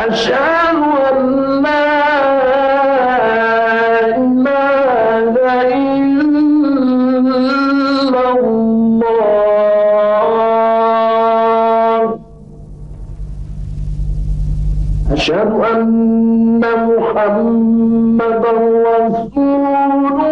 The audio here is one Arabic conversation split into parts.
أشهد أن لا أشهد أن محمدا رسول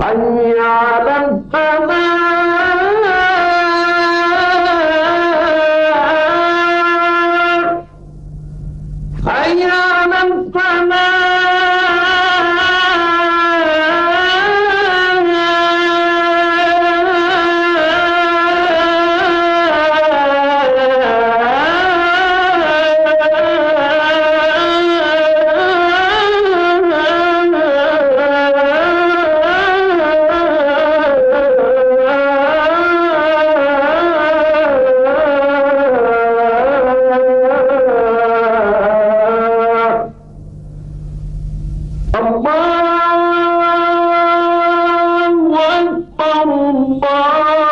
சஞ்ஞாதம் الله